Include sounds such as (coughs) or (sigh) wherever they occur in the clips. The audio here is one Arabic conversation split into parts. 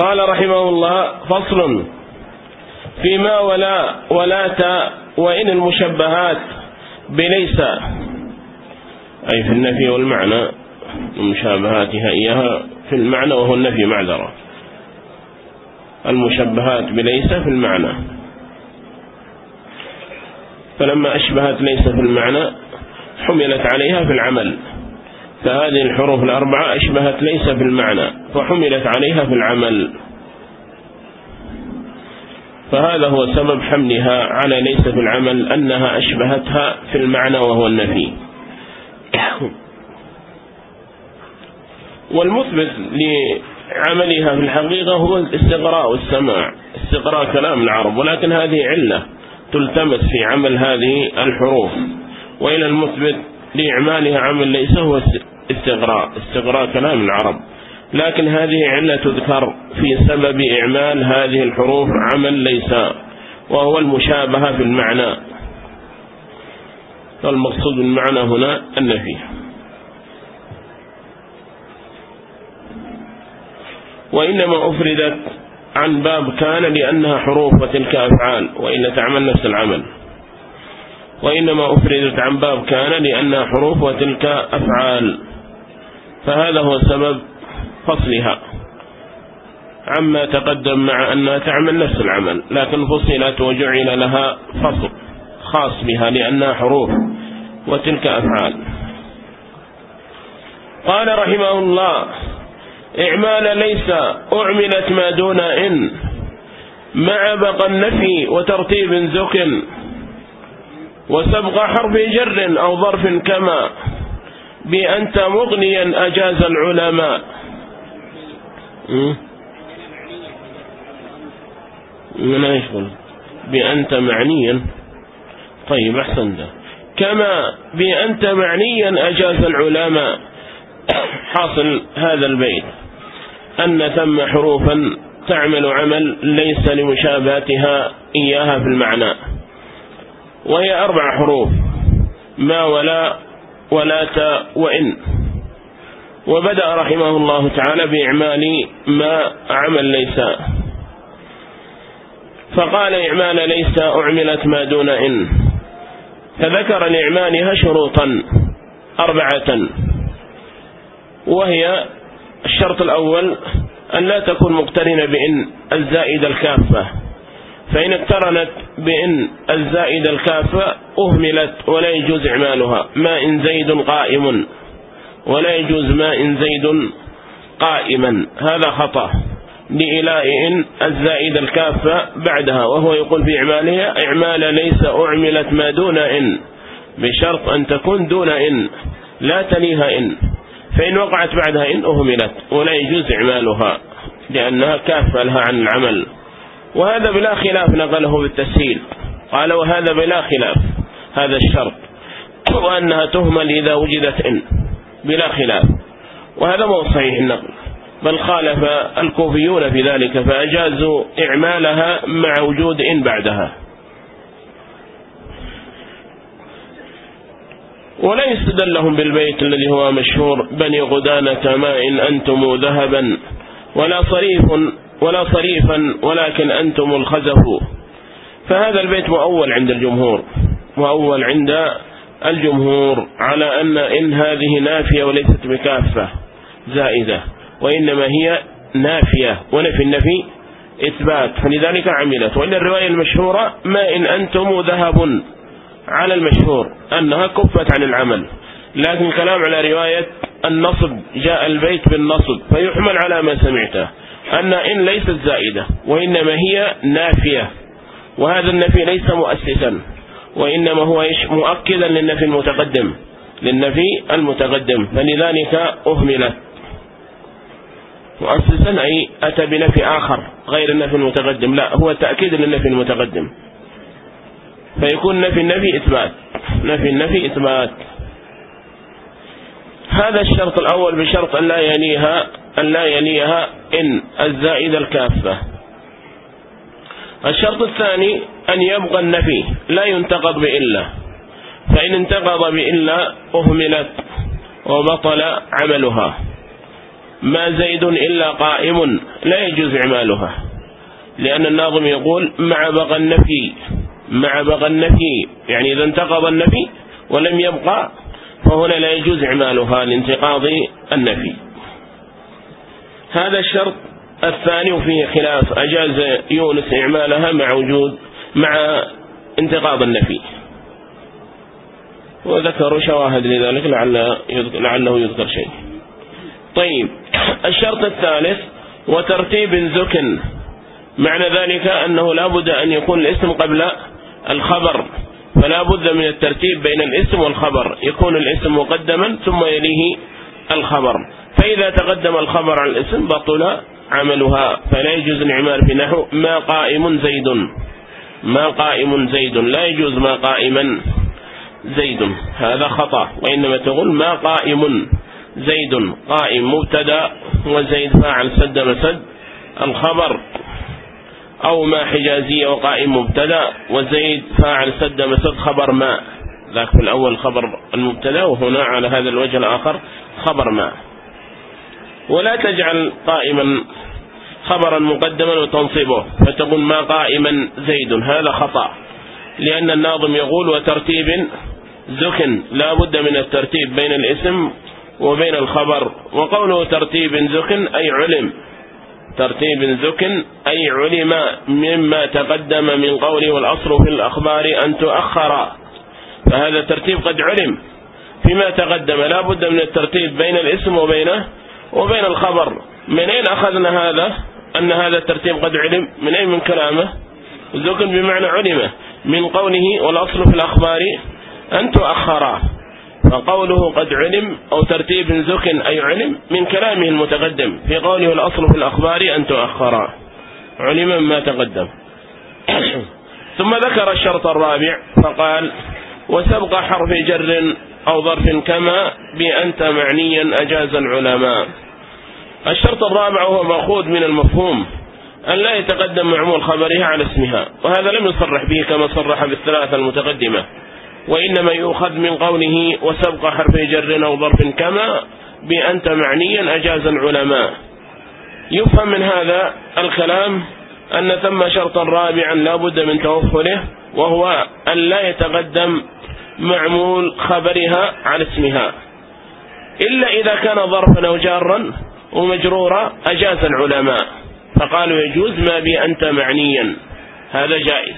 قال رحمه الله فصل. فيما ولا ولا وإن المشبهات بليس. أي في النفي والمعنى مشابهاتها إياها في المعنى وهو النفي معذرة. المشبهات بليس في المعنى. فلما أشبهت ليس في المعنى حملت عليها في العمل. فهذه الحروف الأربعة أشبهت ليس في المعنى فحملت عليها في العمل. فهذا هو سبب حملها على ليس في العمل أنها أشبهتها في المعنى وهو النفي. (coughs) والمثبت لعملها في الحقيقة هو الاستقراء والسماع استقراء كلام العرب ولكن هذه علة تلتمس في عمل هذه الحروف. وإلى المثبت لإعمالها عمل ليس هو استقراء استقراء كلام العرب. لكن هذه علة تذكر في سبب إعمال هذه الحروف عمل ليس وهو المشابهة في المعنى. فالمقصود بالمعنى هنا النفي. وإنما أفردت عن باب كان لأنها حروف وتلك أفعال وإلا تعمل نفس العمل. وإنما أفردت عن باب كان لأنها حروف وتلك أفعال. فهذا هو سبب فصلها. عما تقدم مع أنها تعمل نفس العمل لكن فصلت وجعل لها فصل خاص بها لأنها حروف وتلك أفعال. قال رحمه الله إعمال ليس أعملت ما دون إن مع بقى النفي وترتيب زك وسبق حرف جر أو ظرف كما بأنت مغنيا أجاز العلماء. من يشغل. بأنت معنيا. طيب أحسن ده كما بأنت معنيا أجاز العلماء. حاصل هذا البيت. أن ثم حروفا تعمل عمل ليس لمشابهتها إياها في المعنى. وهي أربع حروف. ما ولا ولا تا وإن. وبدأ رحمه الله تعالى بإعمال ما عمل ليس. فقال إعمال ليس أعملت ما دون إن. فذكر لإعمالها شروطا أربعة. وهي الشرط الأول أن لا تكون مقترنة بإن الزائد الكافة. فإن اقترنت بإن الزائد الكافة أهملت ولا يجوز إعمالها. ما إن زيد قائم. ولا يجوز ما إن زيد قائما. هذا خطأ. لإلاء إن الزائد الكافة بعدها. وهو يقول في إعمالها إعمال ليس أعملت ما دون إن. بشرط أن تكون دون إن. لا تليها إن. فإن وقعت بعدها إن أهملت. ولا يجوز إعمالها. لأنها كافة لها عن العمل. وهذا بلا خلاف نقله بالتسهيل. قال وهذا بلا خلاف. هذا الشرط. وأنها تهمل إذا وجدت إن. بلا خلاف. وهذا مو صحيح النقل. بل خالف الكوفيون في ذلك فأجازوا إعمالها مع وجود إن بعدها. ولا يستدل لهم بالبيت الذي هو مشهور بني غدانة ما إن أنتم ذهبا. ولا صريف ولا صريفا ولكن أنتم الخزف. فهذا البيت مؤول عند الجمهور مؤول عند الجمهور على أن إن هذه نافية وليست بكافة زائدة وإنما هي نافية ونفي النفي إثبات. فلذلك عملت. وإن الرواية المشهورة ما إن أنتم ذهب على المشهور أنها كفت عن العمل. لكن الكلام على رواية النصب جاء البيت بالنصب فيحمل على ما سمعته. أن إن ليست زائدة وإنما هي نافية. وهذا النفي ليس مؤسسا وإنما هو مؤكدا للنفي المتقدم. للنفي المتقدم. فلذلك أهملت. مؤسسا أي أتى بنفي آخر غير النفي المتقدم. لا هو تأكيد للنفي المتقدم. فيكون نفي النفي إثبات. نفي النفي إثبات. هذا الشرط الأول بشرط أن لا يليها أن لا يليها إن الزائد الكافة. الشرط الثاني أن يبقى النفي لا ينتقض بإلا. فإن انتقض بإلا أهملت وبطل عملها. ما زيد إلا قائم لا يجوز إعمالها. لأن الناظم يقول مع بغى النفي مع بغى النفي. يعني إذا انتقض النفي ولم يبقى فهنا لا يجوز إعمالها لانتقاض النفي. هذا الشرط الثاني وفيه خلاف. أجاز يونس إعمالها مع وجود مع انتقاض النفي. وذكروا شواهد لذلك لعل لعله يذكر شيء. طيب الشرط الثالث وترتيب زكن. معنى ذلك أنه لا بد أن يكون الاسم قبل الخبر. فلا بد من الترتيب بين الاسم والخبر. يكون الاسم مقدما ثم يليه الخبر. فإذا تقدم الخبر على الاسم بطل عملها فلا يجوز العمال في نحو ما قائم زيد. ما قائم زيد. لا يجوز ما قائما زيد. هذا خطأ. وإنما تقول ما قائم زيد. قائم مبتدا وزيد فاعل سد مسد. الخبر أو ما حجازية وقائم مبتدا وزيد فاعل سد مسد. خبر ما. ذاك في الأول خبر المبتدا وهنا على هذا الوجه الآخر خبر ما. ولا تجعل قائما خبرا مقدما وتنصبه فتقول ما قائما زيد هذا خطأ. لأن الناظم يقول وترتيب زكن لا بد من الترتيب بين الاسم وبين الخبر. وقوله ترتيب زكن أي علم. ترتيب زكن أي علم مما تقدم من قوله والأصل في الأخبار أن تؤخر. فهذا الترتيب قد علم فيما تقدم. لا بد من الترتيب بين الاسم وبينه وبين الخبر من أين أخذنا هذا؟ أن هذا الترتيب قد علم. من أين؟ من كلامه. زكن بمعنى علمه من قوله والأصل في الأخبار أن تؤخرا فقوله قد علم أو ترتيب زكن أي علم من كلامه المتقدم. في قوله الأصل في الأخبار أن تؤخرا علم ما تقدم. (coughs) ثم ذكر الشرط الرابع فقال وسبق حرف جر أو ظرف كما بأنت معنيا أجاز العلماء. الشرط الرابع هو مأخوذ من المفهوم أن لا يتقدم معمول خبرها على اسمها وهذا لم يصرح به كما صرح بالثلاثة المتقدمة. وإنما يؤخذ من قوله وسبق حرف جر أو ظرف كما بأنت معنيا أجاز العلماء. يفهم من هذا الكلام أن ثم شرطا رابعا لا بد من توفره وهو أن لا يتقدم معمول خبرها على اسمها. إلا إذا كان ظرفا أو جارا ومجرورا أجاز العلماء فقالوا يجوز ما بي أنت معنيا هذا جائز.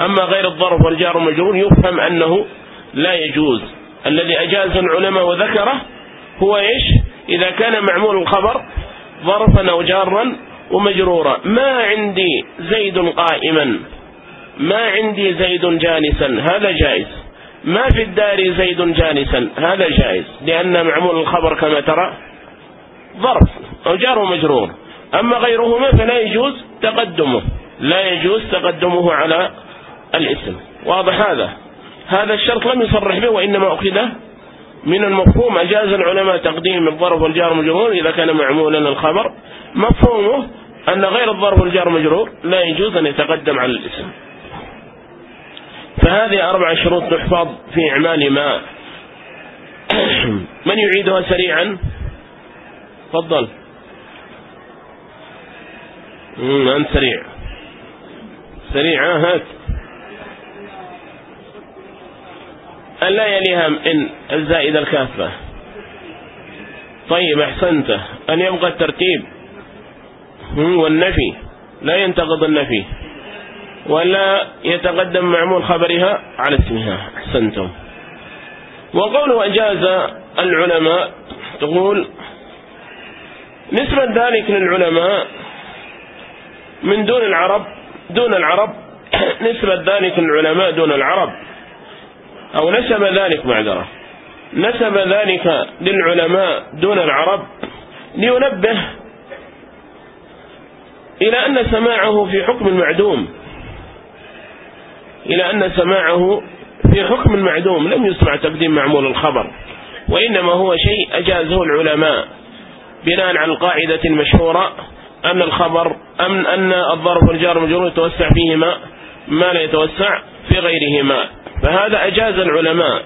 أما غير الظرف والجار والمجرور يفهم أنه لا يجوز. الذي أجاز العلماء وذكره هو إيش؟ إذا كان معمول الخبر ظرفا أو جارا ومجرورا. ما عندي زيد قائما ما عندي زيد جالسا هذا جائز. ما في الدار زيد جالسا هذا جائز. لأن معمول الخبر كما ترى ظرف أو جار ومجرور أما غيرهما فلا يجوز تقدمه لا يجوز تقدمه على الاسم. واضح هذا؟ هذا الشرط لم يصرح به وإنما أخذ من المفهوم. أجاز العلماء تقديم الظرف والجار والمجرور إذا كان معمولا الخبر. مفهومه أن غير الظرف والجار والمجرور لا يجوز أن يتقدم على الاسم. فهذه أربع شروط تحفظ في إعمال ما (clears throat) من يعيدها سريعا. تفضل. أنت سريع. سريع هات. لا يليها إن الزائدة الكافة طيب أحسنت. أن يبقى الترتيب. والنفي. لا ينتقض النفي. ولا يتقدم معمول خبرها على اسمها. أحسنتم. وقوله أجاز العلماء تقول نسبة ذلك للعلماء من دون العرب دون العرب (coughs) نسبة ذلك للعلماء دون العرب. أو نسب ذلك معذرة. نسب ذلك للعلماء دون العرب لينبه إلى أن سماعه في حكم المعدوم إلى أن سماعه في حكم المعدوم لم يسمع تقديم معمول الخبر. وإنما هو شيء أجازه العلماء. بناء على القاعدة المشهورة أن الخبر أم أن الظرف والجار والمجرور يتوسع فيهما ما لا يتوسع في غيرهما. فهذا أجاز العلماء.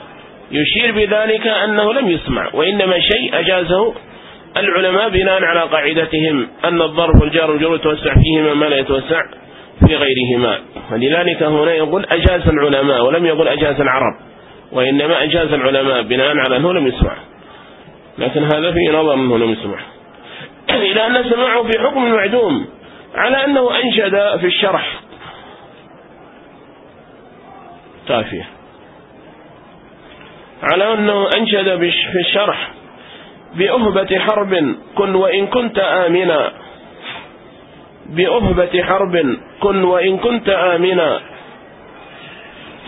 يشير بذلك أنه لم يسمع وإنما شيء أجازه العلماء بناء على قاعدتهم أن الظرف والجار والجر يتوسع فيهما ما لا يتوسع في غيرهما. ولذلك هنا يقول أجاز العلماء ولم يقول أجاز العرب وإنما أجاز العلماء. بناء على أنه لم يسمع. لكن هذا في نظر أنه لم يسمع. (coughs) إلى أن سمعه في حكم المعدوم على أنه أنشد في الشرح. كافية. على أنه أنشد في الشرح بأهبة حرب كن وإن كنت آمنا. بأهبة حرب كن وإن كنت آمنا.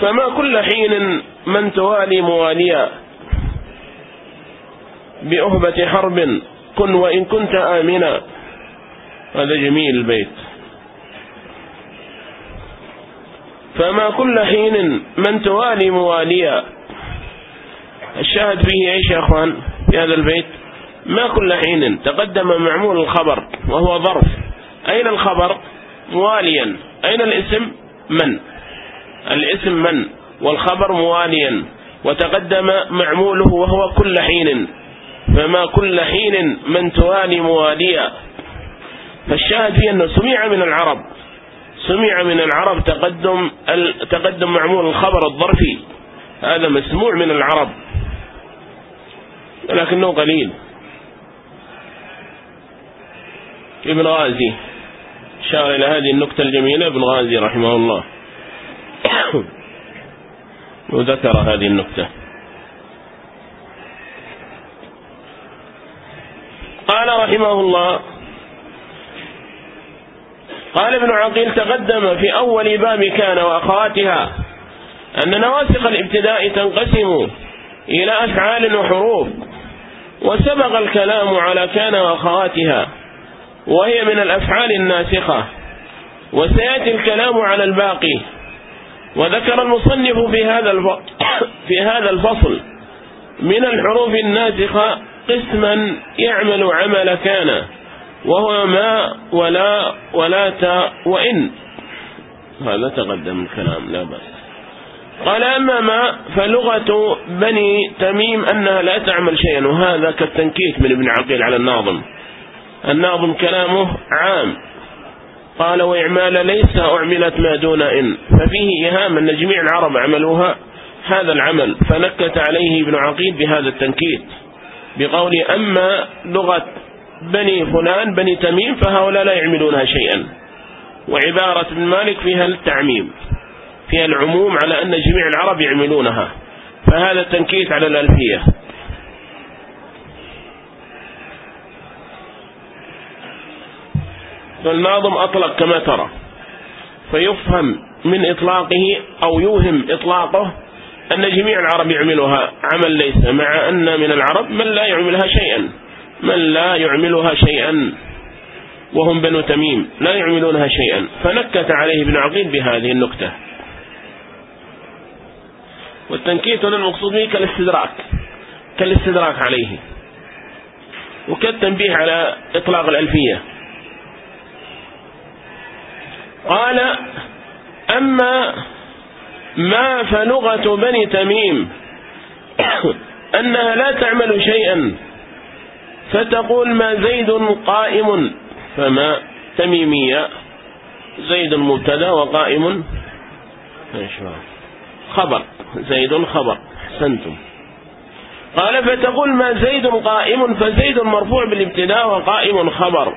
فما كل حين من توالي مواليا. بأهبة حرب. كن وإن كنت آمنا. هذا جميل البيت. فما كل حين من توالي مواليا. الشاهد فيه إيش يا إخوان في هذا البيت. ما كل حين تقدم معمول الخبر وهو ظرف. أين الخبر؟ مواليا. أين الاسم؟ من؟ الاسم من؟ والخبر مواليا. وتقدم معموله وهو كل حين. فما كل حين من توالي مواليا. فالشاهد فيه أنه سمع من العرب سمع من العرب تقدم تقدم معمول الخبر الظرفي. هذا مسموع من العرب ولكنه قليل. ابن غازي شار إلى هذه النكتة الجميلة ابن غازي رحمه الله. (coughs) وذكر هذه النكتة قال رحمه الله قال ابن عقيل تقدم في أول باب كان وأخواتها أن نواسق الابتداء تنقسم إلى أفعال وحروف وسبق الكلام على كان وأخواتها وهي من الأفعال الناسخة وسيأتي الكلام على الباقي وذكر المصنف في هذا (coughs) في هذا الفصل من الحروف الناسخة قسما يعمل عمل كان وهو ما ولا ولا تا وإن. هذا تقدم الكلام لا بأس. قال أما ما فلغة بني تميم أنها لا تعمل شيئا وهذا كالتنكيت من ابن عقيل على الناظم. الناظم كلامه عام. قال وإعمال ليس أعملت ما دون إن. ففيه إيهام أن جميع العرب عملوها هذا العمل فنكت عليه ابن عقيل بهذا التنكيت. بقول أما لغة بني فلان بني تميم فهؤلاء لا يعملونها شيئا. وعبارة ابن مالك فيها التعميم فيها العموم على أن جميع العرب يعملونها. فهذا التنكيت على الألفية. فالناظم أطلق كما ترى فيفهم من إطلاقه أو يوهم إطلاقه أن جميع العرب يعملها. عمل ليس مع أن من العرب من لا يعملها شيئا. من لا يعملها شيئا. وهم بنو تميم لا يعملونها شيئا. فنكت عليه ابن عقيل بهذه النكتة. والتنكيت هنا المقصود به كالاستدراك. كالاستدراك عليه. وكالتنبيه على إطلاق الألفية. قال أما ما فلغة بني تميم (coughs) أنها لا تعمل شيئا. فتقول ما زيد قائم فما تميمية. زيد مبتدأ وقائم. خبر. زيد خبر. حسنتم قال فتقول ما زيد قائم فزيد مرفوع بالابتداء وقائم خبر.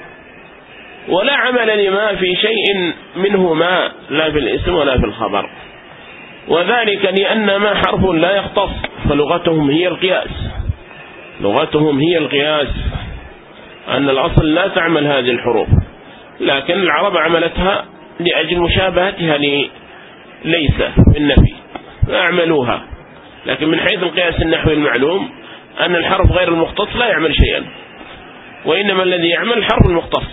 ولا عمل لما في شيء منهما لا في الاسم ولا في الخبر. وذلك لأن ما حرف لا يختص فلغتهم هي القياس. لغتهم هي القياس. أن الأصل لا تعمل هذه الحروف. لكن العرب عملتها لأجل مشابهتها ليس في النفي فأعملوها. لكن من حيث القياس النحوي المعلوم أن الحرف غير المختص لا يعمل شيئا. وإنما الذي يعمل الحرف المختص.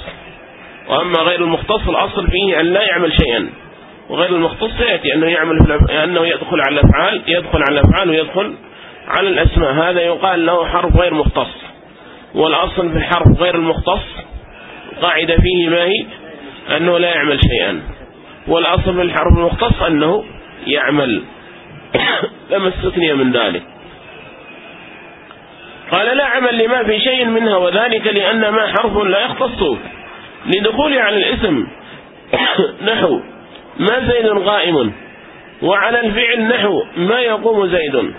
وأما غير المختص الأصل فيه أن لا يعمل شيئا. وغير المختص يأتي أنه يعمل أنه يدخل على الأفعال يدخل على الأفعال ويدخل على الأسماء. هذا يقال له حرف غير مختص. والأصل في الحرف غير المختص قاعدة فيه ما هي؟ أنه لا يعمل شيئا. والأصل في الحرف المختص أنه يعمل. (coughs) لما استثني من ذلك. قال لا عمل لما في شيء منها وذلك لأن ما حرف لا يختص لدخول على الاسم (coughs) نحو ما زيد قائم وعلى الفعل نحو ما يقوم زيد.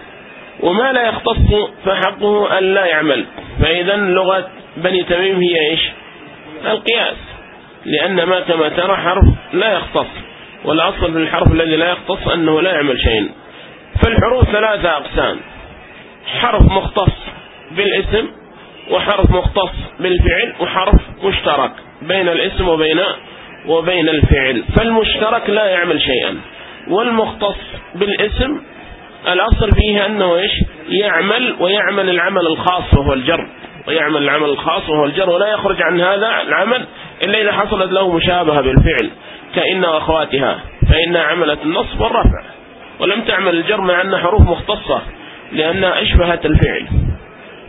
وما لا يختص فحقه أن لا يعمل. فإذا لغة بني تميم هي إيش؟ القياس. لأن ما كما ترى حرف لا يختص. والأصل في الحرف الذي لا يختص أنه لا يعمل شيء فالحروف ثلاثة أقسام. حرف مختص بالاسم وحرف مختص بالفعل وحرف مشترك بين الاسم وبين وبين الفعل فالمشترك لا يعمل شيئا. والمختص بالاسم الأصل فيه أنه إيش؟ يعمل ويعمل العمل الخاص وهو الجر. ويعمل العمل الخاص وهو الجر ولا يخرج عن هذا العمل إلا إذا حصلت له مشابهة بالفعل. كإن وأخواتها فإنها عملت النصب والرفع. ولم تعمل الجر مع أن حروف مختصة لأنها أشبهت الفعل.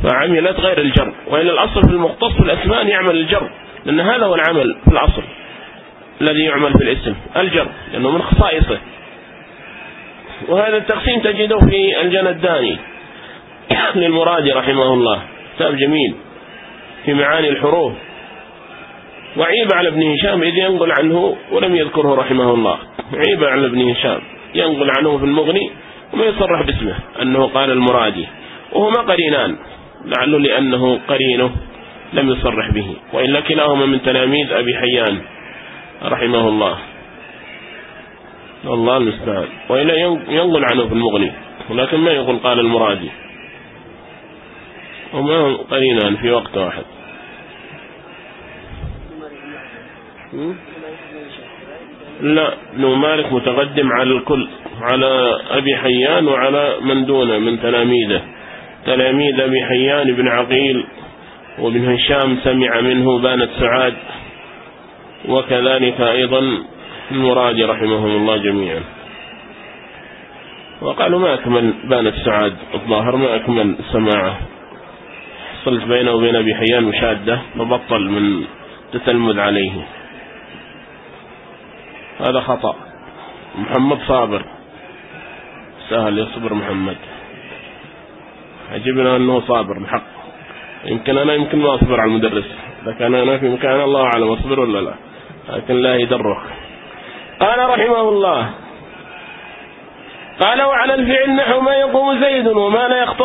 فعملت غير الجر. وإن الأصل في المختص في الأسماء يعمل الجر لأن هذا هو العمل في الأصل. الذي يعمل في الاسم الجر لأنه من خصائصه. وهذا التقسيم تجده في الجنداني (coughs) للمرادي رحمه الله كتاب جميل في معاني الحروف. وعيب على ابن هشام إذ ينقل عنه ولم يذكره رحمه الله. عيب على ابن هشام ينقل عنه في المغني وما يصرح باسمه أنه قال المرادي. وهما قرينان لعله لأنه قرينه لم يصرح به. وإلا كلاهما من تلاميذ أبي حيان. رحمه الله الله المستعان وإلا ينقل عنه في المغني ولكن ما يقول قال المرادي. وما قرينان في وقت واحد. لا ابن مالك متقدم على الكل على أبي حيان وعلى من دونه من تلاميذه. تلاميذ أبي حيان بن عقيل وابن هشام سمع منه بانت سعاد. وكذلك أيضا المراد رحمهم الله جميعا. وقالوا ما أكمل بانت سعاد الظاهر ما أكمل سماعه. حصلت بينه وبين أبي حيان مشادة فبطل من تتلمذ عليه. هذا خطأ. محمد صابر. سهل يصبر محمد. عجبنا أنه صابر الحق. يمكن أنا يمكن ما أصبر على المدرس لكن أنا في مكان الله أعلم أصبر ولا لا. لكن لا يدرك قال رحمه الله قال وعلى الفعل نحو ما يقوم زيد وما لا يختص